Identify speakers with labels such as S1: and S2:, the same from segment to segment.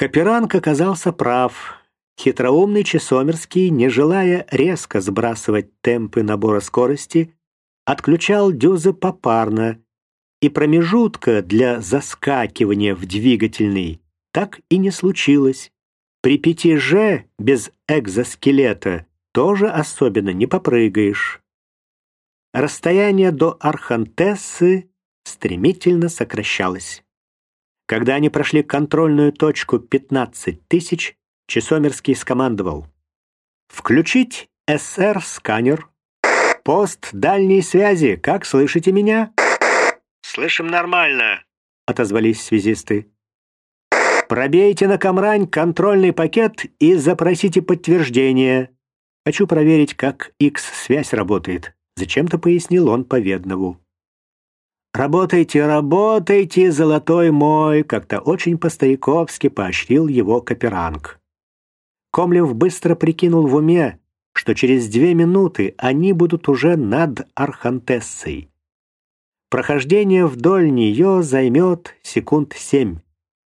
S1: Каперанг оказался прав. Хитроумный Чесомерский, не желая резко сбрасывать темпы набора скорости, отключал дюзы попарно, и промежутка для заскакивания в двигательный так и не случилось. При 5G без экзоскелета тоже особенно не попрыгаешь. Расстояние до Архантессы стремительно сокращалось. Когда они прошли контрольную точку 15 тысяч, Чесомерский скомандовал «Включить СР-сканер. Пост дальней связи. Как слышите меня?»
S2: «Слышим нормально», —
S1: отозвались связисты. «Пробейте на Камрань контрольный пакет и запросите подтверждение. Хочу проверить, как X-связь работает», — зачем-то пояснил он Поведнову. «Работайте, работайте, золотой мой!» — как-то очень по-стариковски поощрил его Каперанг. Комлев быстро прикинул в уме, что через две минуты они будут уже над Архантессой. Прохождение вдоль нее займет секунд семь.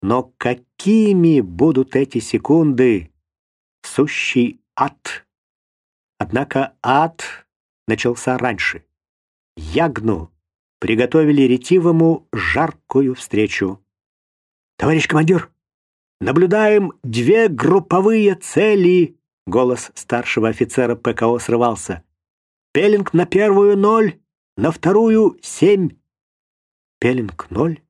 S1: Но какими будут эти секунды? Сущий ад. Однако ад начался раньше. Ягну приготовили ретивому жаркую встречу. «Товарищ командир, наблюдаем две групповые цели!» Голос старшего офицера ПКО срывался. «Пелинг на первую ноль, на вторую — семь. Пелинг — ноль?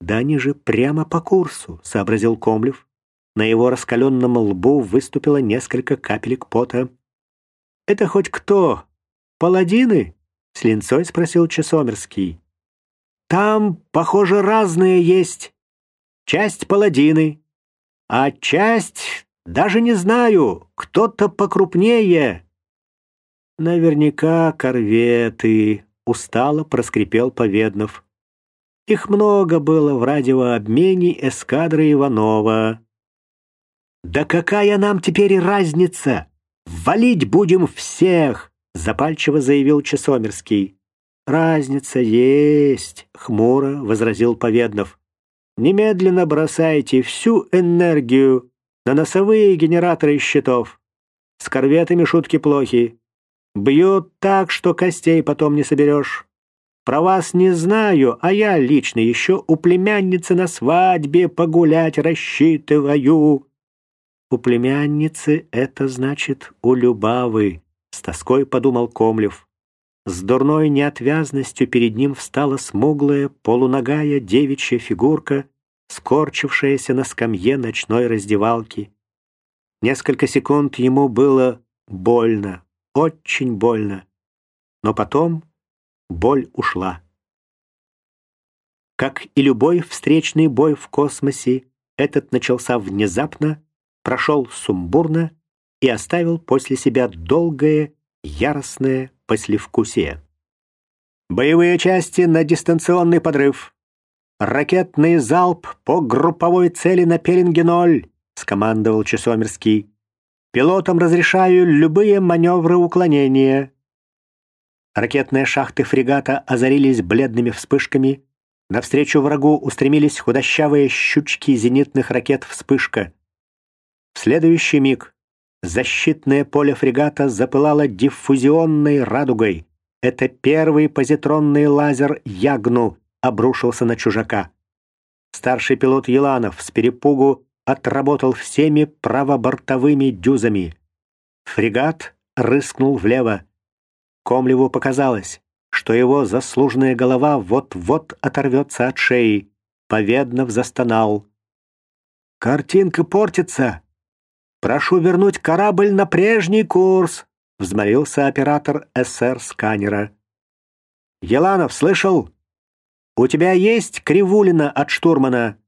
S1: Да они же прямо по курсу, — сообразил Комлев. На его раскаленном лбу выступило несколько капелек пота. «Это хоть кто? Паладины?» — с линцой спросил Чесомерский. «Там, похоже, разные есть. Часть паладины, а часть, даже не знаю, кто-то покрупнее. «Наверняка корветы», — устало проскрипел Поведнов. «Их много было в радиообмене эскадры Иванова». «Да какая нам теперь разница? Валить будем всех!» — запальчиво заявил Чесомерский. «Разница есть», — хмуро возразил Поведнов. «Немедленно бросайте всю энергию на носовые генераторы щитов. С корветами шутки плохи. Бьют так, что костей потом не соберешь. Про вас не знаю, а я лично еще у племянницы на свадьбе погулять рассчитываю. У племянницы это значит у Любавы, с тоской подумал Комлев. С дурной неотвязностью перед ним встала смуглая, полуногая девичья фигурка, скорчившаяся на скамье ночной раздевалки. Несколько секунд ему было больно, очень больно. Но потом боль ушла. Как и любой встречный бой в космосе, этот начался внезапно, прошел сумбурно и оставил после себя долгое, яростное послевкусие. Боевые части на дистанционный подрыв. Ракетный залп по групповой цели на Пелинге-0, скомандовал Чесомерский. Пилотам разрешаю любые маневры уклонения. Ракетные шахты фрегата озарились бледными вспышками. Навстречу врагу устремились худощавые щучки зенитных ракет «Вспышка». В следующий миг защитное поле фрегата запылало диффузионной радугой. Это первый позитронный лазер «Ягну» обрушился на чужака. Старший пилот Еланов с перепугу отработал всеми правобортовыми дюзами. Фрегат рыскнул влево. Комлеву показалось, что его заслуженная голова вот-вот оторвется от шеи. Поведнов застонал. «Картинка портится! Прошу вернуть корабль на прежний курс!» взмолился оператор СР-сканера. «Еланов, слышал? У тебя есть кривулина от штурмана?»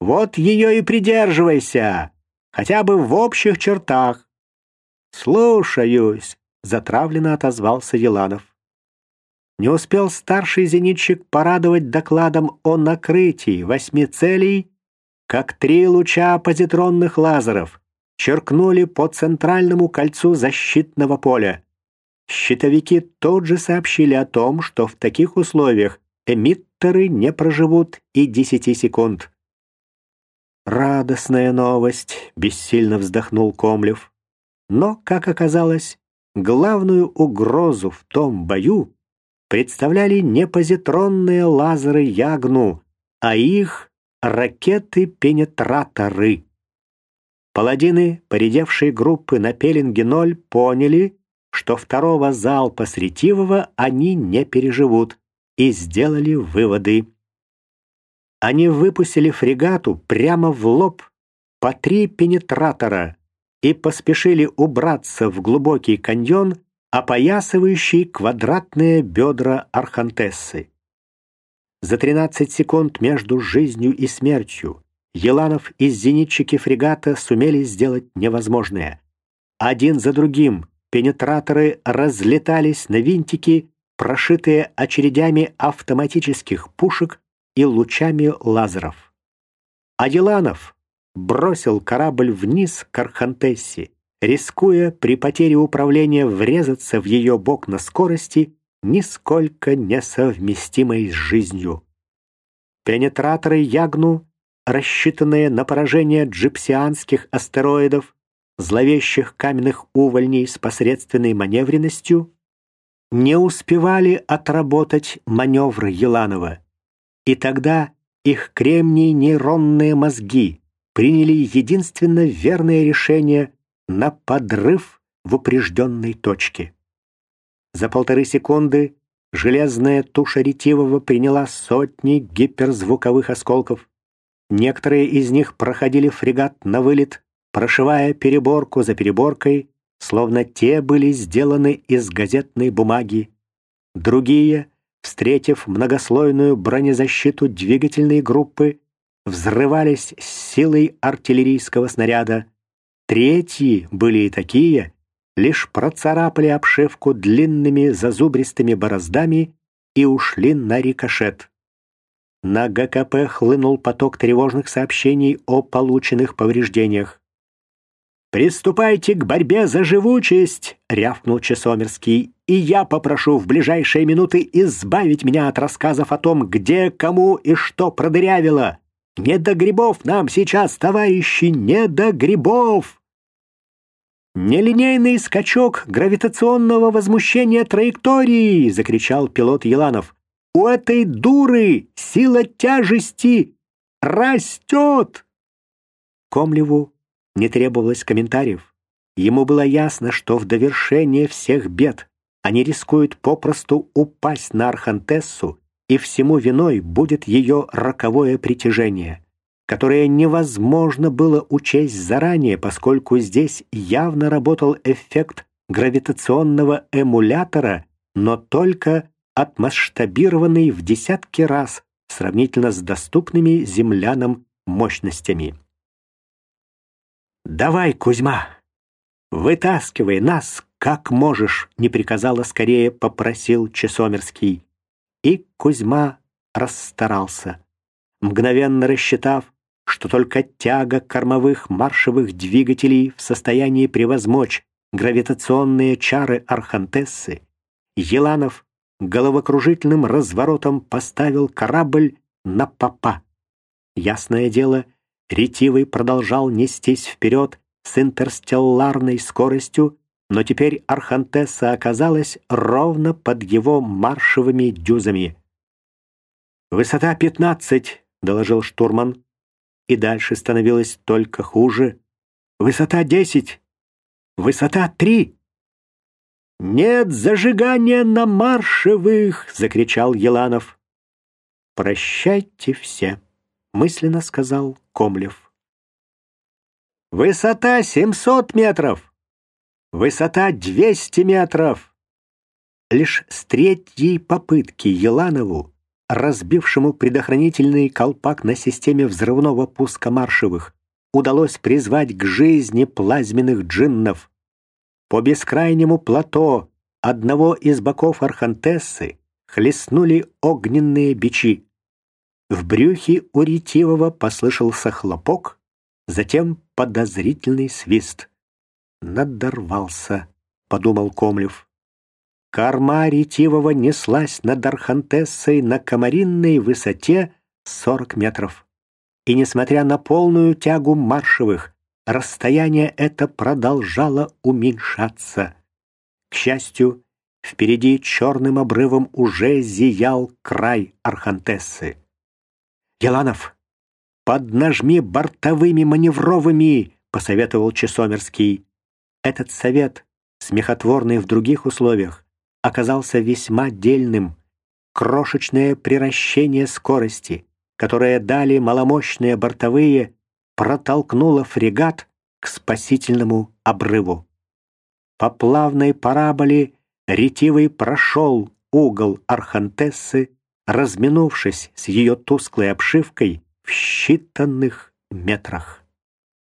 S1: Вот ее и придерживайся, хотя бы в общих чертах. Слушаюсь, затравленно отозвался Еланов. Не успел старший зенитчик порадовать докладом о накрытии восьми целей, как три луча позитронных лазеров черкнули по центральному кольцу защитного поля. Щитовики тут же сообщили о том, что в таких условиях эмиттеры не проживут и десяти секунд. радостная новость», — бессильно вздохнул Комлев. Но, как оказалось, главную угрозу в том бою представляли не позитронные лазеры Ягну, а их ракеты-пенетраторы. Паладины, поредевшие группы на Пеленге-0, поняли, что второго залпа с они не переживут, и сделали выводы. Они выпустили фрегату прямо в лоб по три пенетратора и поспешили убраться в глубокий каньон, опоясывающий квадратные бедра Архантессы. За 13 секунд между жизнью и смертью Еланов и зенитчики фрегата сумели сделать невозможное. Один за другим пенетраторы разлетались на винтики, прошитые очередями автоматических пушек и лучами лазеров. А Еланов бросил корабль вниз к Архантессе, рискуя при потере управления врезаться в ее бок на скорости, нисколько несовместимой с жизнью. Пенетраторы Ягну, рассчитанные на поражение джипсианских астероидов, зловещих каменных увольней с посредственной маневренностью, не успевали отработать маневры Еланова, и тогда их кремний нейронные мозги приняли единственно верное решение на подрыв в упрежденной точке. За полторы секунды железная туша ретивого приняла сотни гиперзвуковых осколков. Некоторые из них проходили фрегат на вылет, прошивая переборку за переборкой, словно те были сделаны из газетной бумаги. Другие, встретив многослойную бронезащиту двигательной группы, взрывались с силой артиллерийского снаряда. Третьи были и такие, лишь процарапали обшивку длинными зазубристыми бороздами и ушли на рикошет. На ГКП хлынул поток тревожных сообщений о полученных повреждениях. «Приступайте к борьбе за живучесть!» — рявкнул Чесомерский. «И я попрошу в ближайшие минуты избавить меня от рассказов о том, где, кому и что продырявило. Не до грибов нам сейчас, товарищи, не до грибов!» «Нелинейный скачок гравитационного возмущения траектории!» — закричал пилот Еланов. «У этой дуры сила тяжести растет!» Комлеву не требовалось комментариев. Ему было ясно, что в довершение всех бед они рискуют попросту упасть на Архантессу, и всему виной будет ее роковое притяжение которое невозможно было учесть заранее, поскольку здесь явно работал эффект гравитационного эмулятора, но только отмасштабированный в десятки раз сравнительно с доступными землянам мощностями. «Давай, Кузьма, вытаскивай нас, как можешь», — не приказала скорее, попросил Чесомерский. И Кузьма расстарался. Мгновенно рассчитав, что только тяга кормовых маршевых двигателей в состоянии превозмочь гравитационные чары Архантессы, Еланов головокружительным разворотом поставил корабль на попа. Ясное дело, ретивый продолжал нестись вперед с интерстелларной скоростью, но теперь Архантесса оказалась ровно под его маршевыми дюзами. «Высота пятнадцать», — доложил штурман и дальше становилось только хуже. Высота десять, высота три. «Нет зажигания на маршевых!» — закричал Еланов. «Прощайте все», — мысленно сказал Комлев. «Высота семьсот метров! Высота двести метров!» Лишь с третьей попытки Еланову разбившему предохранительный колпак на системе взрывного пуска маршевых, удалось призвать к жизни плазменных джиннов. По бескрайнему плато одного из боков Архантессы хлестнули огненные бичи. В брюхе у ретивого послышался хлопок, затем подозрительный свист. «Надорвался», — подумал Комлев. Корма ретивого неслась над Архантессой на комаринной высоте 40 метров. и несмотря на полную тягу маршевых, расстояние это продолжало уменьшаться. К счастью, впереди черным обрывом уже зиял край Архантессы. «Еланов, поднажми бортовыми маневровыми!» — посоветовал Чесомерский. Этот совет, смехотворный в других условиях, оказался весьма дельным. Крошечное приращение скорости, которое дали маломощные бортовые, протолкнуло фрегат к спасительному обрыву. По плавной параболе ретивый прошел угол Архантессы, разминувшись с ее тусклой обшивкой в считанных метрах.